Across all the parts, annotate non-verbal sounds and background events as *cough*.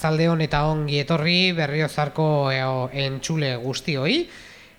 Arratzaldeon, arratzaldeon eta ongi etorri berriozarko eo, entxule guztioi.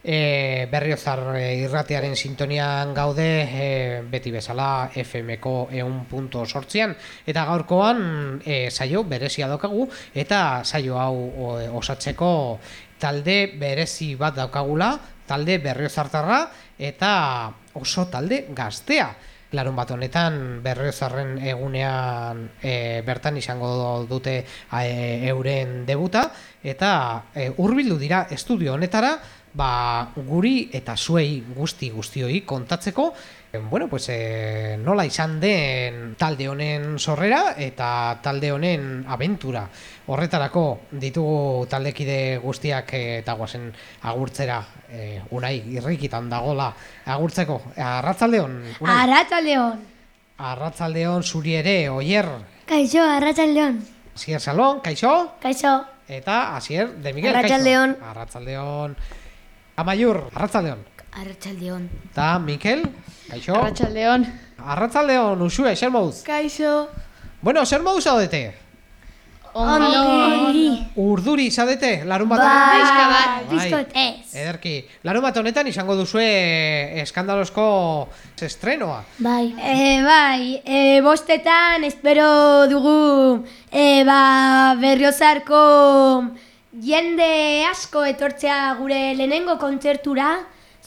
E, berriozar e, irratearen sintonian gaude e, beti bezala FMko eun punto sortzian. Eta gaurkoan e, saio berezia daukagu eta saio hau osatzeko talde berezi bat daukagula, talde berriozartarra eta oso talde gaztea larun bat honetan berriozarren egunean e, bertan izango dute e, euren debuta eta e, hurbildu dira estudio honetara ba, guri eta zuei guzti guztioi kontatzeko bueno, pues, e, nola izan den talde honen sorrera eta talde honen abentura. Horretarako ditugu taldekide guztiak e, eta guazen agurtzera e, unai irrikitan dagola agurtzeko. Arratzaldeon, unai? Arratzaldeon. Arratzaldeon zuri ere, oier. Kaixo, arratzaldeon. Asier Salon, kaixo. Kaixo. Eta Asier de Miguel, arratzaldeon. kaixo. Arratzaldeon. Amaiur, arratzaldeon. Arratxaldeon. Ta, Mikel, kaixo? Arratxaldeon. Arratxaldeon, usue, zer moduz? Kaixo. Bueno, zer moduz zaudete? Ongi. Urduri zaudete, larun bat Bai, bat. Bizkot ez. Ederki, larun bat honetan izango duzue eskandalosko estrenoa. Bai. E, bai, e, bostetan espero dugu e, ba, berriozarko jende asko etortzea gure lehenengo kontzertura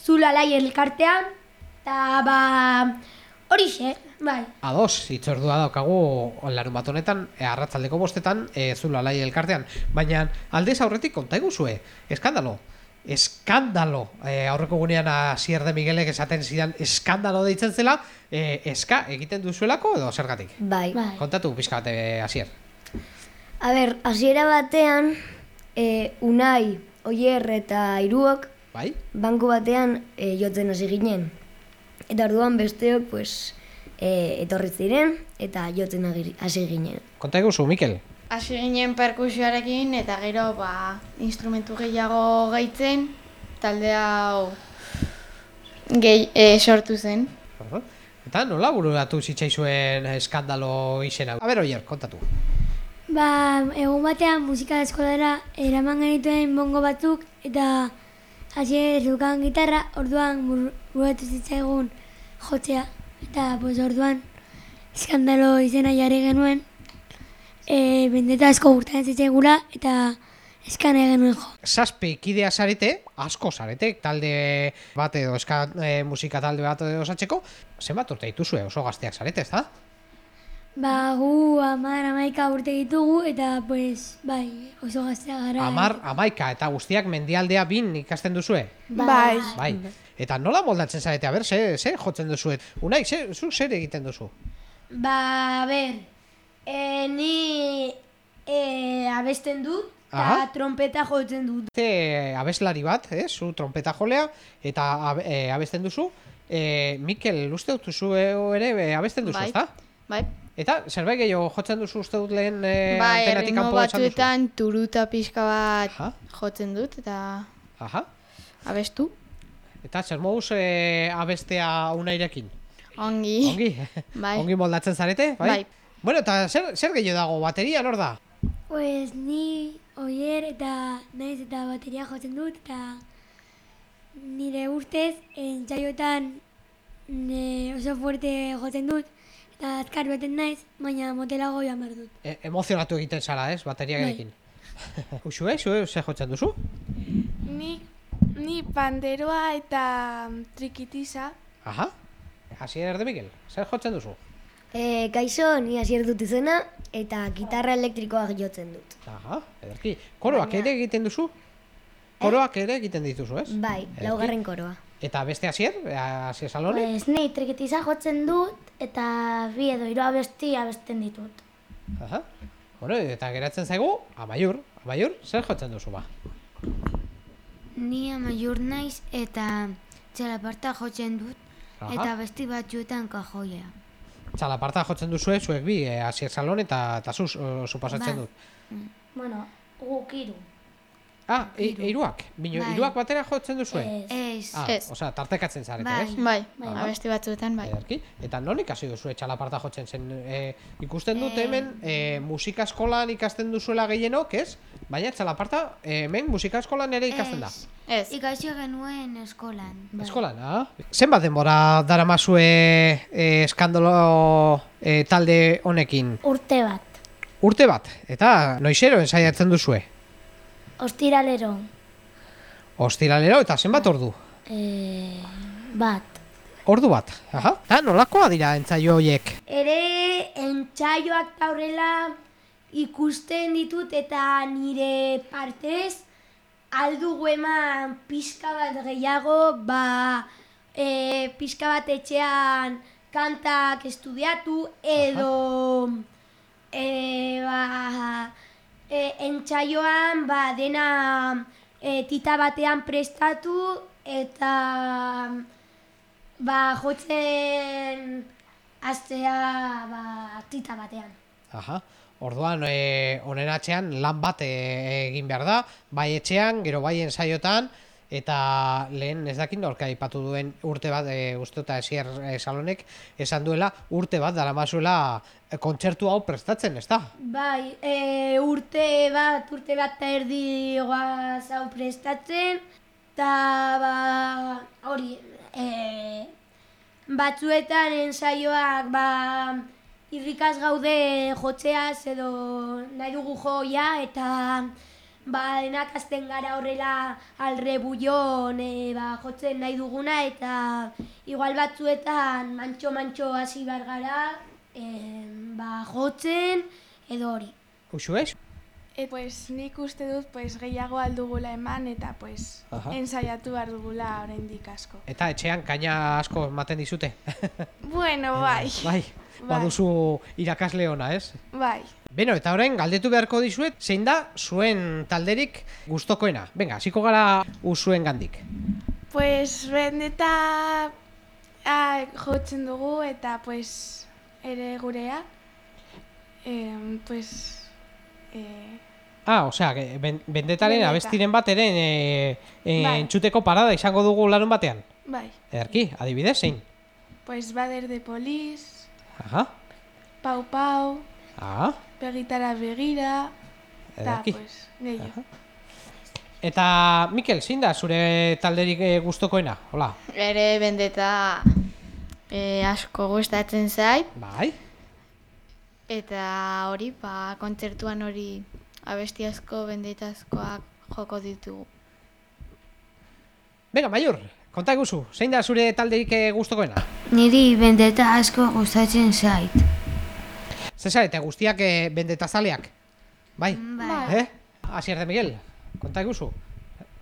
zula lai elkartean, eta ba, horixe, bai. Ados, itzordua daukagu larun bat honetan, e, arratzaldeko bostetan, e, zula lai elkartean. Baina aldez aurretik konta eguzue, eskandalo. Eskandalo, e, aurreko gunean Asier de Miguelek esaten zidan eskandalo deitzen zela, e, eska egiten duzuelako edo zergatik? Bai. bai. Kontatu pixka bat, e, Asier. A ber, hasiera batean, e, Unai, Oier eta Iruok Bai? Banku batean e, jotzen hasi ginen. Eta orduan besteok pues, e, etorri ziren eta jotzen hasi ginen. Konta eguzu, Mikel? Hasi ginen perkusioarekin eta gero ba, instrumentu gehiago gaitzen, talde hau gehi, e, sortu zen. Eta nola bururatu zitzaizuen eskandalo izena? A ber, oier, kontatu. Ba, egun batean musika eskolara eraman genituen bongo batzuk eta hasi zukan gitarra, orduan buruatu zitzaigun jotzea. Eta pues, orduan eskandalo izena jarri genuen, e, bendeta asko gurtan zitzaigula eta eskan genuen jo. Zazpi kidea zarete, asko zarete, talde bat edo eska e, musika talde bat edo osatzeko, zenbat urte dituzue oso gazteak zarete, ez da? Ba, gu amar amaika urte ditugu eta pues, bai, oso gaztea gara. Amar amaika eta guztiak mendialdea bin ikasten duzue? Bai. Bai. Eta nola moldatzen zarete, a ber, ze, ze jotzen duzuet? Unai, ze, zu zer egiten duzu? Ba, a ber, e, ni e, abesten dut, Aha. eta trompeta jotzen dut. Ze abeslari bat, eh, zu trompeta jolea, eta ab, e, abesten duzu. E, Mikel, uste dut duzu ere abesten duzu, Bai. ezta? Bai. Eta zerbait gehiago jotzen duzu uste dut lehen e, bai, antenatik kanpo batzuetan turuta pixka bat Aha. jotzen dut eta Aha. abestu. Eta zer moduz e, abestea unairekin? Ongi. Ongi? *laughs* Bai. Ongi moldatzen zarete? Bai. Bai. Bueno, eta zer, zer gehiago dago? Bateria, nor da? Pues ni oier eta naiz eta bateria jotzen dut eta nire ustez entzaiotan ne, oso fuerte jotzen dut eta azkar beten naiz, baina motelago joan behar dut. E, emozionatu egiten zara, ez? Bateriarekin. Uxu, eh? Zue, zer jotzen duzu? Ni, ni panderoa eta mm, trikitiza. Aha. Hasier erde Miguel, zer jotzen duzu? E, kaixo, ni hasier dut izena, eta gitarra elektrikoa jotzen dut. Aha, ederki. Koroak ere egiten duzu? Koroak ere egiten dituzu, ez? Bai, Ederki. laugarren koroa. Eta beste hasier? Hasier salone? Pues ni trikitiza jotzen dut eta bi edo hiru abesti abesten ditut. Aha. Bueno, eta geratzen zaigu, amaiur. Amaiur, zer jotzen duzu ba? Ni amaiur naiz eta txalaparta jotzen dut Aha. eta besti batzuetan kajoia. Txalaparta jotzen duzu, zuek bi, eh, hasier salon eta, eta zu, zu pasatzen Bai. dut. Bueno, guk hiru. Ah, e, hiruak. Bino, Bai. hiruak batera jotzen duzue? Ez. Ah, Ez. osea, tartekatzen zarete, Bai. ez? Bai, Aha. abesti batzuetan bai. Ederki. Eta non ikasi duzue txalaparta jotzen zen? E, ikusten dut hemen e, musika eskolan ikasten duzuela gehienok, ez? Baina txalaparta e, hemen musika eskolan ere ikasten da. Ez. Ez. Ikasi genuen eskolan. Eskolan, ah? Zenbat denbora daramazue e, eskandalo e, talde honekin? Urte bat. Urte bat, eta noizero ensaiatzen duzue? Ostiralero. Ostiralero eta zenbat ordu? E, bat. Ordu bat, aha. Eta nolakoa dira entzaio horiek? Ere entsaioak taurrela ikusten ditut eta nire partez aldugu eman pixka bat gehiago, ba, e, pixka bat etxean kantak estudiatu edo e, ba, e, entsaioan ba, dena e, tita batean prestatu eta ba, jotzen astea ba, tita batean. Aha. Orduan, e, honen atzean lan bat e, egin behar da, bai etxean, gero bai ensaiotan, eta lehen ez dakit norka aipatu duen urte bat, e, uste eta esier e, salonek, esan duela urte bat daramazuela e, kontzertu hau prestatzen, ez da? Bai, e, urte bat, urte bat eta erdi goaz hau prestatzen, eta ba, hori, e, batzuetan ensaioak ba, irrikaz gaude jotzeaz edo nahi dugu joia eta ba, denak azten gara horrela alrebullon e, ba, jotzen nahi duguna eta igual batzuetan mantxo-mantxo hasi behar gara e, ba, jotzen edo hori. Uxu ez? Et, pues, nik uste dut pues, gehiago aldugula eman eta pues, Aha. ensaiatu behar dugula oraindik asko. Eta etxean kaina asko ematen dizute? Bueno, *laughs* bai. bai, Bai. baduzu irakasle ona, ez? Bai. Beno, eta orain galdetu beharko dizuet, zein da zuen talderik gustokoena? Venga, hasiko gara uzuen gandik. Pues, bendeta ah, jotzen dugu eta pues, ere gurea. Eh, pues, eh, Ah, osea, ben, bendetaren Bendeta. abestiren bat ere e, e, Bai. entzuteko parada izango dugu larun batean. bai. Ederki, adibidez, zein? Pues, bader de polis, Aha, pau pau, ah, begitara begira, eta pues, gehiago. Eta, Mikel, zein da zure talderik e, gustokoena? Hola, Ere bendeta e, asko gustatzen zait, bai, eta hori, ba, kontzertuan hori abesti asko bendetazkoak joko ditugu. Venga, Maior, konta eguzu, zein da zure talderik e, gustokoena? Niri bendeta asko gustatzen zait. Zesa, eta guztiak e, bendetazaleak? Bai? Bai. Eh? Asier de Miguel, konta eguzu.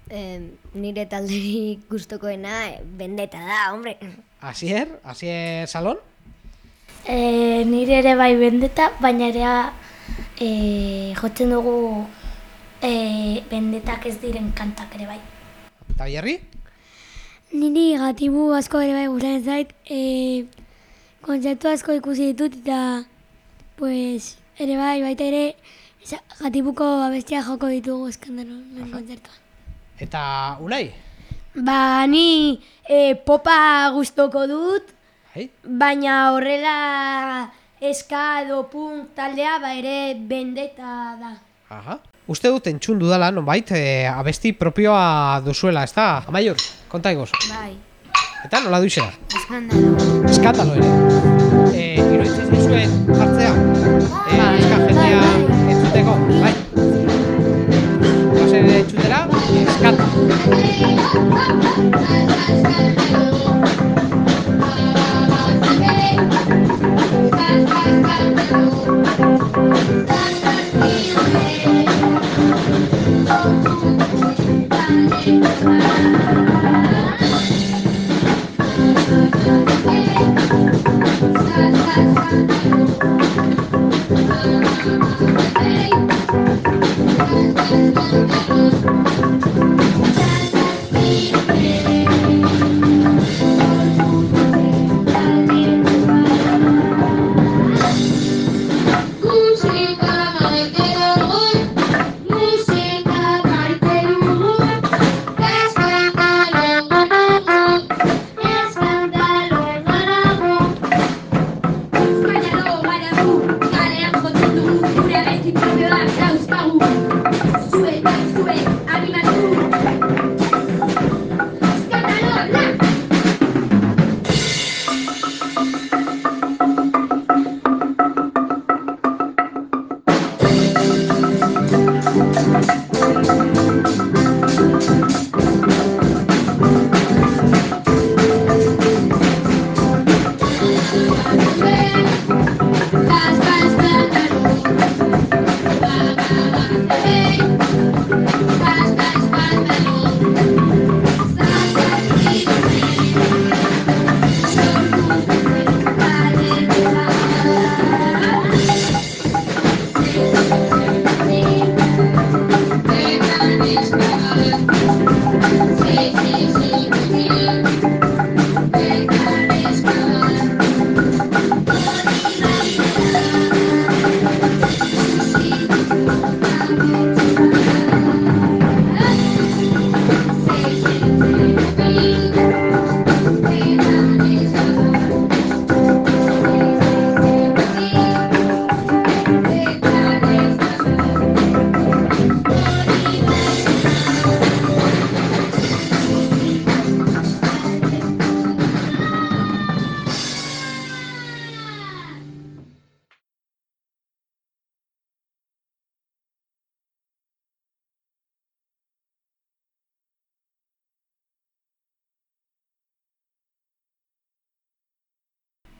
Eh, nire talderik gustokoena eh, bendeta da, hombre. Asier, Asier Salon? E, nire ere bai bendeta, baina ere e, jotzen dugu e, bendetak ez diren kantak ere bai. Eta Bierri? Niri gatibu asko ere bai gustatzen zait, e, kontzertu asko ikusi ditut eta pues, ere bai, baita ere gatibuko abestia joko ditugu eskandalonen kontzertuan. Eta Unai? Ba, ni e, popa gustoko dut, Bai? baina horrela eska edo punk taldea ba ere bendeta da. Aha. Uste dut entzun dudala, nonbait, e, abesti propioa duzuela, ez da? Amaiur, konta egoz. Bai. Eta nola duizera? Eskandalo. Eskandalo ere. E, iruditzen zaizuen jartzea? E, eska jendea entzuteko, bai? Goazen entzutera, eskandalo.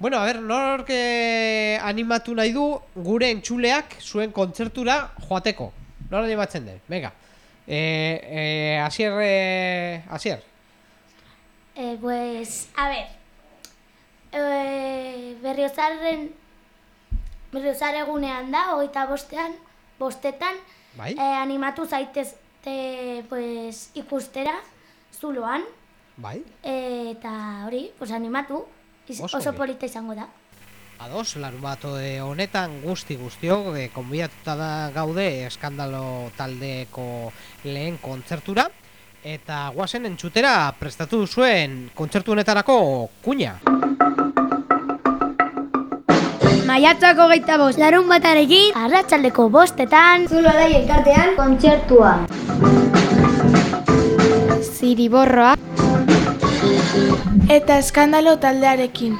Bueno, a ber, nork eh, animatu nahi du gure entxuleak zuen kontzertura joateko. Nor animatzen den, venga. Eh, eh, asier, eh, asier. Eh, pues, a ver. Eh, berriozarren berriozar egunean da, hogeita bostean, bostetan, Bai? eh, animatu zaitezte pues, ikustera, zuloan, Bai? eh, eta hori, pues, animatu, iz- Oso oso polita izango da. Ados, larun bat eh, honetan guzti guztiok e, konbidatuta da gaude eskandalo taldeko lehen kontzertura eta guazen entzutera prestatu zuen kontzertu honetarako kuña. Maiatzako geita bost, larun batarekin, arratsaldeko bostetan, zulo alai elkartean, kontzertua. Ziriborroa. Eta eskandalo taldearekin.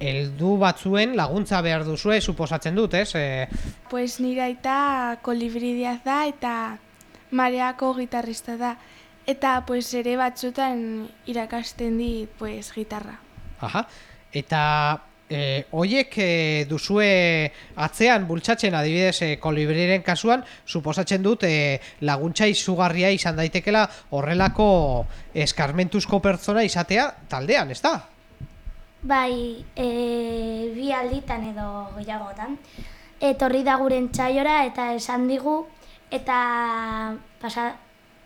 Heldu batzuen laguntza behar duzue suposatzen dut, ez? E, Pues nire aita kolibridiaz da eta mareako gitarrista da. Eta pues ere batzutan irakasten dit pues gitarra. aha. Eta e, oiek e, duzue atzean bultzatzen adibidez e, kolibriren kasuan, suposatzen dut e, laguntza izugarria izan daitekela horrelako eskarmentuzko pertsona izatea taldean, ez da? Bai, e, bi alditan edo gehiagotan. Etorri da gure entzaiora eta esan digu eta pasa,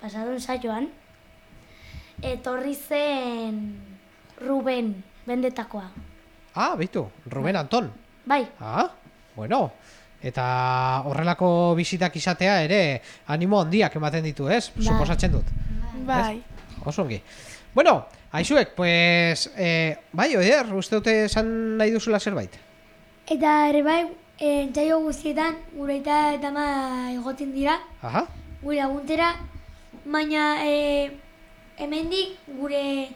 pasadun saioan etorri zen Ruben bendetakoa. Ah, bitu, Ruben Anton. Bai, Ah, bueno. Eta horrelako bisitak izatea ere animo handiak ematen ditu, ez? Bai. Suposatzen dut. Bai. Oso ongi. Bueno, aizuek, pues, eh, bai, oier, uste dute esan nahi duzula zerbait? Eta ere bai, e, entzaio guztietan gure eta eta ama egoten dira, Aha, gure laguntera, baina e, hemendik gure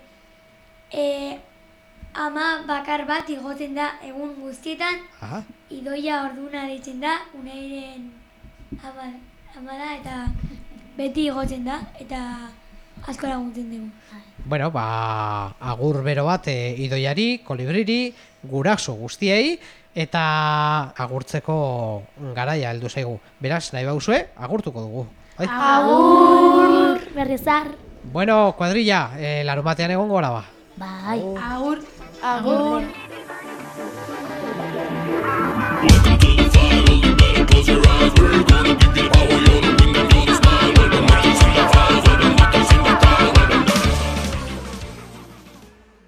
e, ama bakar bat igoten da egun guztietan, aha. idoia orduna deitzen da, unairen ama, ama da, eta beti igotzen da, eta asko laguntzen dugu. Bueno, ba, agur bero bat e, idoiari, kolibriri, guraso guztiei, eta agurtzeko garaia heldu zaigu. Beraz, nahi bauzue, agurtuko dugu. Bai? Agur! Berrizar! Bueno, kuadrilla, e, larun batean egon gora ba. Bai! Agur. Agur. Welcome